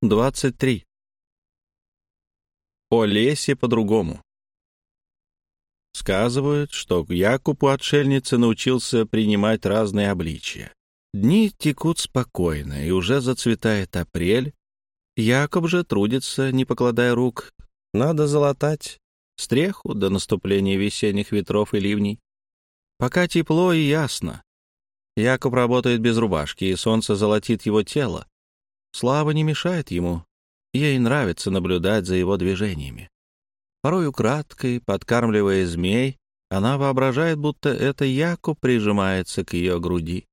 23. О лесе по-другому. Сказывают, что Якуб у отшельницы научился принимать разные обличия. Дни текут спокойно, и уже зацветает апрель. Якоб же трудится, не покладая рук. Надо залатать стреху до наступления весенних ветров и ливней. Пока тепло и ясно. Якоб работает без рубашки, и солнце золотит его тело. Слава не мешает ему. Ей нравится наблюдать за его движениями. Порой украдкой, подкармливая змей, она воображает, будто это Якуб прижимается к ее груди.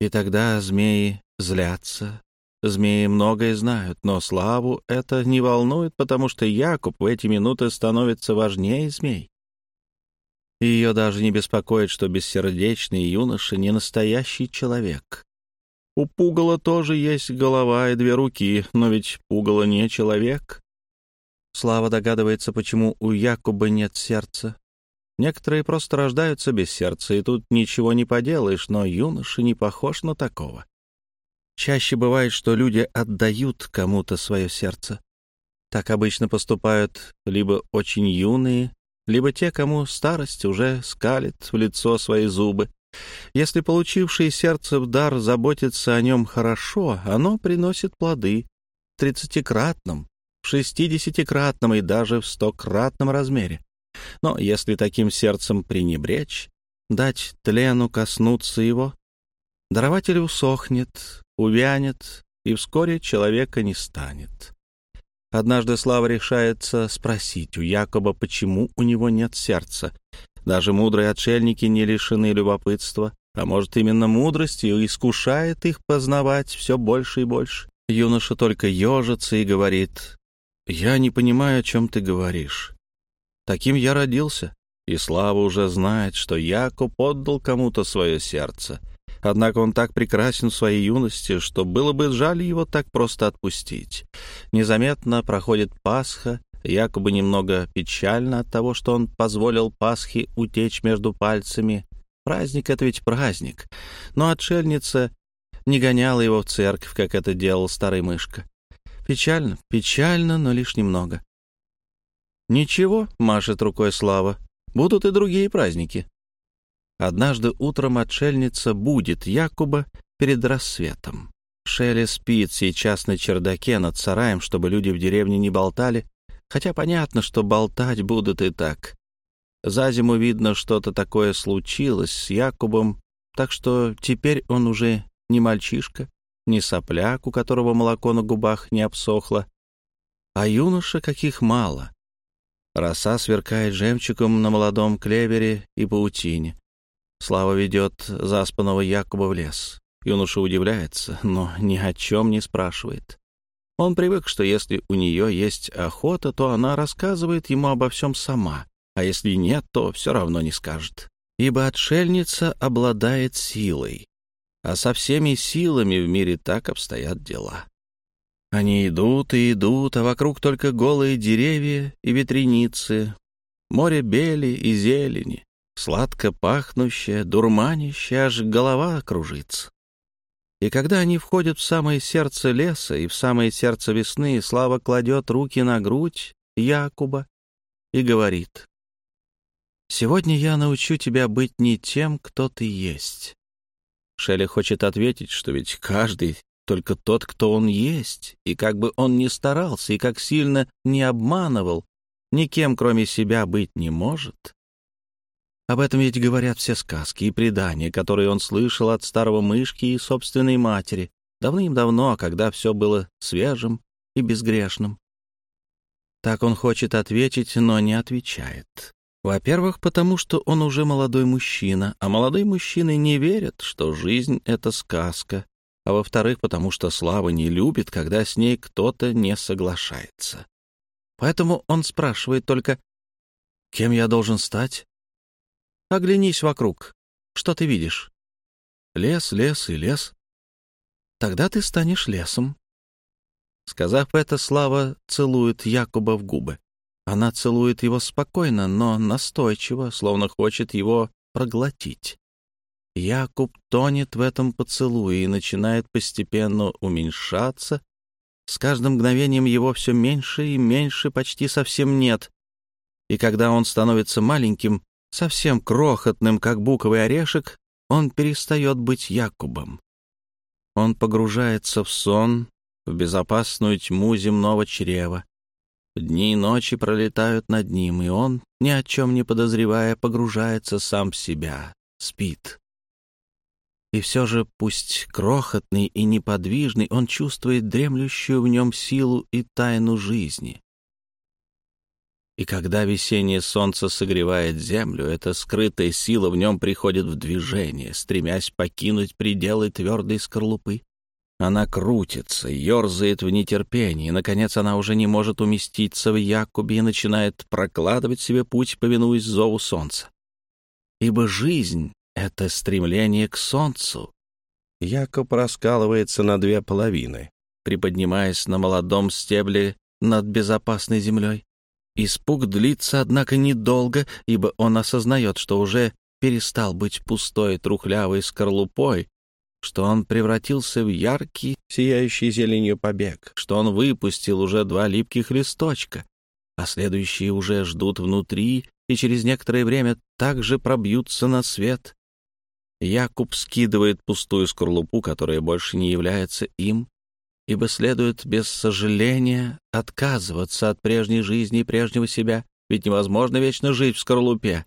И тогда змеи злятся. Змеи многое знают, но Славу это не волнует, потому что Якуб в эти минуты становится важнее змей. Ее даже не беспокоит, что бессердечный юноша не настоящий человек. У пугала тоже есть голова и две руки, но ведь пугало не человек. Слава догадывается, почему у Якуба нет сердца. Некоторые просто рождаются без сердца, и тут ничего не поделаешь, но юноша не похож на такого. Чаще бывает, что люди отдают кому-то свое сердце. Так обычно поступают либо очень юные, либо те, кому старость уже скалит в лицо свои зубы, если получивший сердце в дар заботится о нем хорошо, оно приносит плоды в тридцатикратном, в шестидесятикратном и даже в стократном размере. Но если таким сердцем пренебречь, дать тлену коснуться его, дарователь усохнет, увянет, и вскоре человека не станет. Однажды Слава решается спросить у Якоба, почему у него нет сердца, даже мудрые отшельники не лишены любопытства, а может, именно мудростью искушает их познавать все больше и больше. Юноша только ежится и говорит, «Я не понимаю, о чем ты говоришь. Таким я родился, и Слава уже знает, что Якуб отдал кому-то свое сердце. Однако он так прекрасен в своей юности, что было бы жаль его так просто отпустить. Незаметно проходит Пасха, якобы немного печально от того, что он позволил Пасхе утечь между пальцами. Праздник — это ведь праздник. Но отшельница не гоняла его в церковь, как это делал старый мышка. Печально, печально, но лишь немного. «Ничего», — машет рукой Слава, — «будут и другие праздники». Однажды утром отшельница будет Якуба перед рассветом. Шелли спит сейчас на чердаке над сараем, чтобы люди в деревне не болтали, Хотя понятно, что болтать будут и так. За зиму, видно, что-то такое случилось с Якубом, так что теперь он уже не мальчишка, не сопляк, у которого молоко на губах не обсохло, а юноша, каких мало. Роса сверкает жемчугом на молодом клевере и паутине. Слава ведет заспанного Якуба в лес. Юноша удивляется, но ни о чем не спрашивает. Он привык, что если у нее есть охота, то она рассказывает ему обо всем сама, а если нет, то все равно не скажет. Ибо отшельница обладает силой, а со всеми силами в мире так обстоят дела. Они идут и идут, а вокруг только голые деревья и ветреницы, море бели и зелени, сладко пахнущее, дурманящее, аж голова кружится. И когда они входят в самое сердце леса и в самое сердце весны, Слава кладет руки на грудь Якуба и говорит, «Сегодня я научу тебя быть не тем, кто ты есть». Шелли хочет ответить, что ведь каждый только тот, кто он есть, и как бы он ни старался, и как сильно не обманывал, никем, кроме себя, быть не может. Об этом ведь говорят все сказки и предания, которые он слышал от старого мышки и собственной матери, давным-давно, когда все было свежим и безгрешным. Так он хочет ответить, но не отвечает. Во-первых, потому что он уже молодой мужчина, а молодые мужчины не верят, что жизнь — это сказка. А во-вторых, потому что Слава не любит, когда с ней кто-то не соглашается. Поэтому он спрашивает только, «Кем я должен стать?» Оглянись вокруг. Что ты видишь? Лес, лес и лес. Тогда ты станешь лесом. Сказав это, Слава целует Якуба в губы. Она целует его спокойно, но настойчиво, словно хочет его проглотить. Якуб тонет в этом поцелуе и начинает постепенно уменьшаться, С каждым мгновением его все меньше и меньше, почти совсем нет. И когда он становится маленьким, совсем крохотным, как буковый орешек, он перестает быть Якубом. Он погружается в сон, в безопасную тьму земного чрева. Дни и ночи пролетают над ним, и он, ни о чем не подозревая, погружается сам в себя, спит. И все же, пусть крохотный и неподвижный, он чувствует дремлющую в нем силу и тайну жизни. И когда весеннее солнце согревает землю, эта скрытая сила в нем приходит в движение, стремясь покинуть пределы твердой скорлупы. Она крутится, ерзает в нетерпении, наконец, она уже не может уместиться в Якубе и начинает прокладывать себе путь, повинуясь зову солнца. Ибо жизнь — это стремление к солнцу. Якоб раскалывается на две половины, приподнимаясь на молодом стебле над безопасной землей. Испуг длится, однако, недолго, ибо он осознает, что уже перестал быть пустой трухлявой скорлупой, что он превратился в яркий, сияющий зеленью побег, что он выпустил уже два липких листочка, а следующие уже ждут внутри и через некоторое время также пробьются на свет. Якуб скидывает пустую скорлупу, которая больше не является им, ибо следует без сожаления отказываться от прежней жизни и прежнего себя, ведь невозможно вечно жить в скорлупе.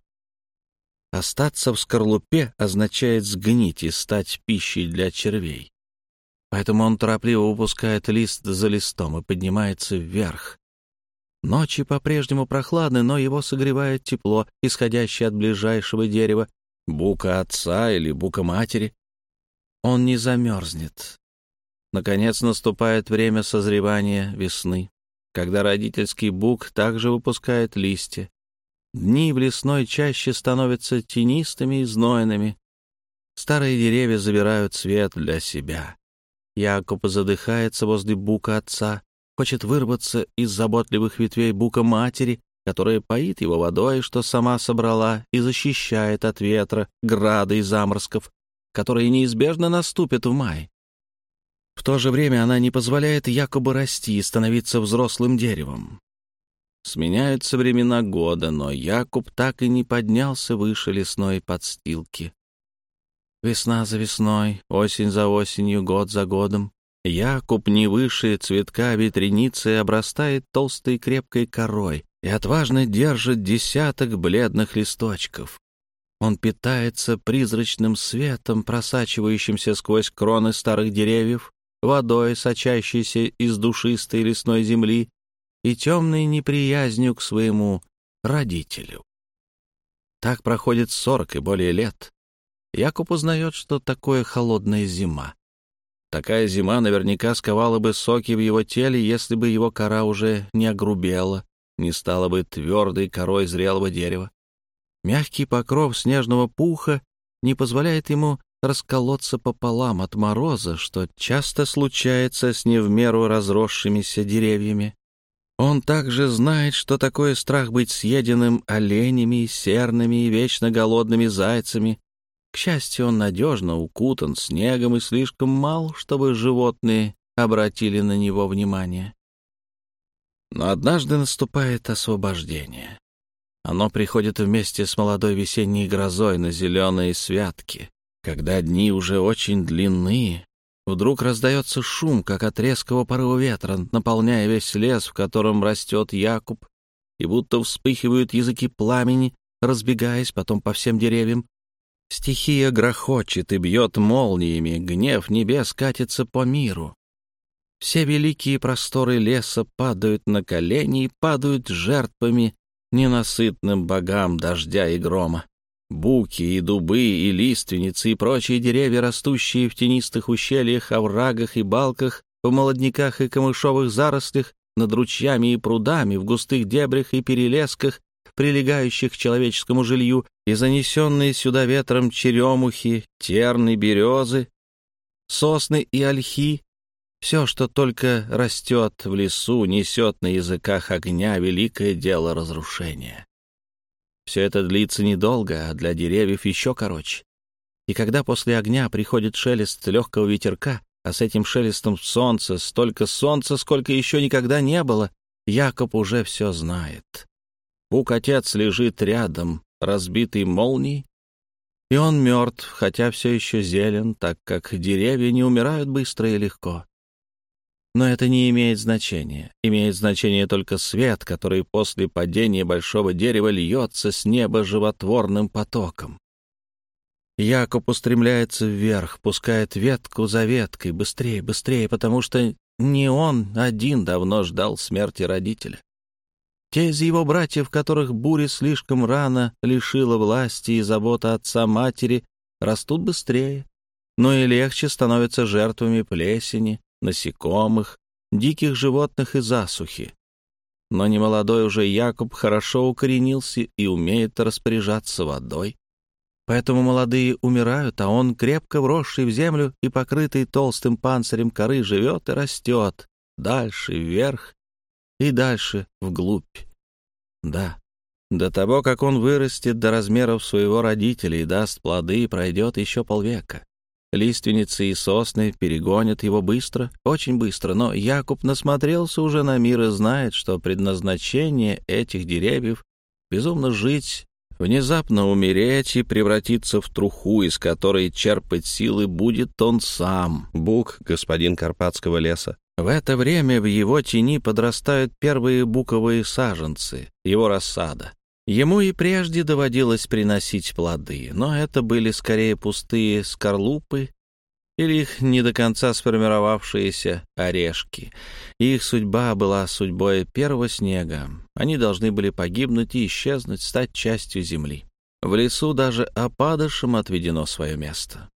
Остаться в скорлупе означает сгнить и стать пищей для червей. Поэтому он торопливо выпускает лист за листом и поднимается вверх. Ночи по-прежнему прохладны, но его согревает тепло, исходящее от ближайшего дерева, бука отца или бука матери. Он не замерзнет. Наконец наступает время созревания весны, когда родительский бук также выпускает листья. Дни в лесной чаще становятся тенистыми и знойными. Старые деревья забирают свет для себя. Якоб задыхается возле бука отца, хочет вырваться из заботливых ветвей бука матери, которая поит его водой, что сама собрала и защищает от ветра, града и заморозков, которые неизбежно наступят в май. В то же время она не позволяет якобы расти и становиться взрослым деревом. Сменяются времена года, но Якуб так и не поднялся выше лесной подстилки. Весна за весной, осень за осенью, год за годом. Якуб не выше цветка ветреницы обрастает толстой крепкой корой и отважно держит десяток бледных листочков. Он питается призрачным светом, просачивающимся сквозь кроны старых деревьев, водой, сочащейся из душистой лесной земли, и темной неприязнью к своему родителю. Так проходит сорок и более лет. Якуб узнает, что такое холодная зима. Такая зима наверняка сковала бы соки в его теле, если бы его кора уже не огрубела, не стала бы твердой корой зрелого дерева. Мягкий покров снежного пуха не позволяет ему расколоться пополам от мороза, что часто случается с не в меру разросшимися деревьями. Он также знает, что такое страх быть съеденным оленями, серными и вечно голодными зайцами. К счастью, он надежно укутан снегом и слишком мал, чтобы животные обратили на него внимание. Но однажды наступает освобождение. Оно приходит вместе с молодой весенней грозой на зеленые святки, когда дни уже очень длинные, Вдруг раздается шум, как от резкого порыва ветра, наполняя весь лес, в котором растет Якуб, и будто вспыхивают языки пламени, разбегаясь потом по всем деревьям. Стихия грохочет и бьет молниями, гнев небес катится по миру. Все великие просторы леса падают на колени и падают жертвами ненасытным богам дождя и грома. Буки и дубы, и лиственницы, и прочие деревья, растущие в тенистых ущельях, оврагах и балках, в молодняках и камышовых зарослях, над ручьями и прудами, в густых дебрях и перелесках, прилегающих к человеческому жилью, и занесенные сюда ветром черемухи, терны, березы, сосны и ольхи, все, что только растет в лесу, несет на языках огня великое дело разрушения. Все это длится недолго, а для деревьев еще короче. И когда после огня приходит шелест легкого ветерка, а с этим шелестом солнца, столько солнца, сколько еще никогда не было, Якоб уже все знает. Бук-отец лежит рядом, разбитый молнией, и он мертв, хотя все еще зелен, так как деревья не умирают быстро и легко. Но это не имеет значения. Имеет значение только свет, который после падения большого дерева льется с неба животворным потоком. Якоб устремляется вверх, пускает ветку за веткой, быстрее, быстрее, потому что не он один давно ждал смерти родителя. Те из его братьев, которых буря слишком рано лишила власти и забота отца-матери, растут быстрее, но и легче становятся жертвами плесени, насекомых, диких животных и засухи. Но немолодой уже Якуб хорошо укоренился и умеет распоряжаться водой, Поэтому молодые умирают, а он, крепко вросший в землю и покрытый толстым панцирем коры, живет и растет, дальше вверх и дальше вглубь. Да, до того, как он вырастет до размеров своего родителя и даст плоды, пройдет еще полвека. Лиственницы и сосны перегонят его быстро, очень быстро, но Якуб насмотрелся уже на мир и знает, что предназначение этих деревьев — безумно жить внезапно умереть и превратиться в труху, из которой черпать силы будет он сам, Бук, господин Карпатского леса. В это время в его тени подрастают первые буковые саженцы, его рассада. Ему и прежде доводилось приносить плоды, но это были скорее пустые скорлупы или их не до конца сформировавшиеся орешки. Их судьба была судьбой первого снега. Они должны были погибнуть и исчезнуть, стать частью земли. В лесу даже опадышам отведено свое место.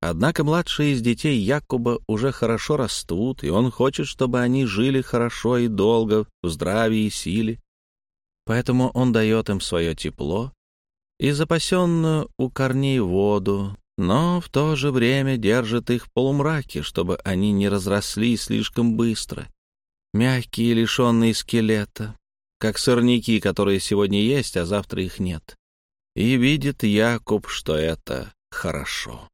Однако младшие из детей Якуба уже хорошо растут, и он хочет, чтобы они жили хорошо и долго, в здравии и силе. Поэтому он дает им свое тепло и запасенную у корней воду, но в то же время держит их в полумраке, чтобы они не разрослись слишком быстро. Мягкие, лишенные скелета, как сорняки, которые сегодня есть, а завтра их нет. И видит Якуб, что это хорошо.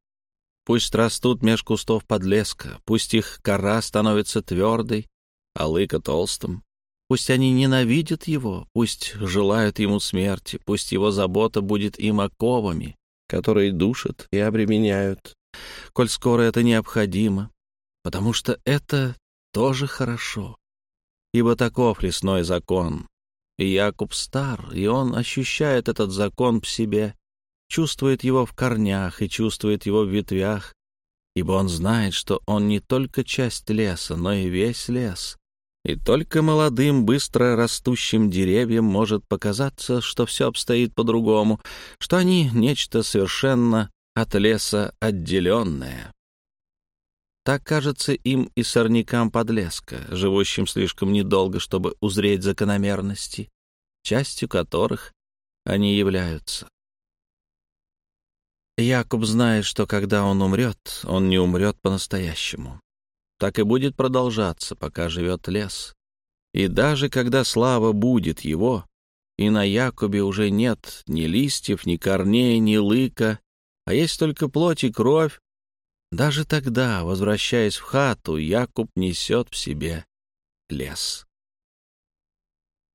Пусть растут меж кустов подлеска, пусть их кора становится твердой, а лыка толстым. Пусть они ненавидят его, пусть желают ему смерти, пусть его забота будет им оковами, которые душат и обременяют, коль скоро это необходимо, потому что это тоже хорошо, ибо таков лесной закон. И Якуб стар, и он ощущает этот закон в себе, чувствует его в корнях и чувствует его в ветвях, ибо он знает, что он не только часть леса, но и весь лес, и только молодым, быстро растущим деревьям может показаться, что все обстоит по-другому, что они — нечто совершенно от леса отделенное. Так кажется им и сорнякам подлеска, живущим слишком недолго, чтобы узреть закономерности, частью которых они являются. Якуб знает, что когда он умрет, он не умрет по-настоящему так и будет продолжаться, пока живет лес. И даже когда слава будет его, и на Якубе уже нет ни листьев, ни корней, ни лыка, а есть только плоть и кровь, даже тогда, возвращаясь в хату, Якуб несет в себе лес.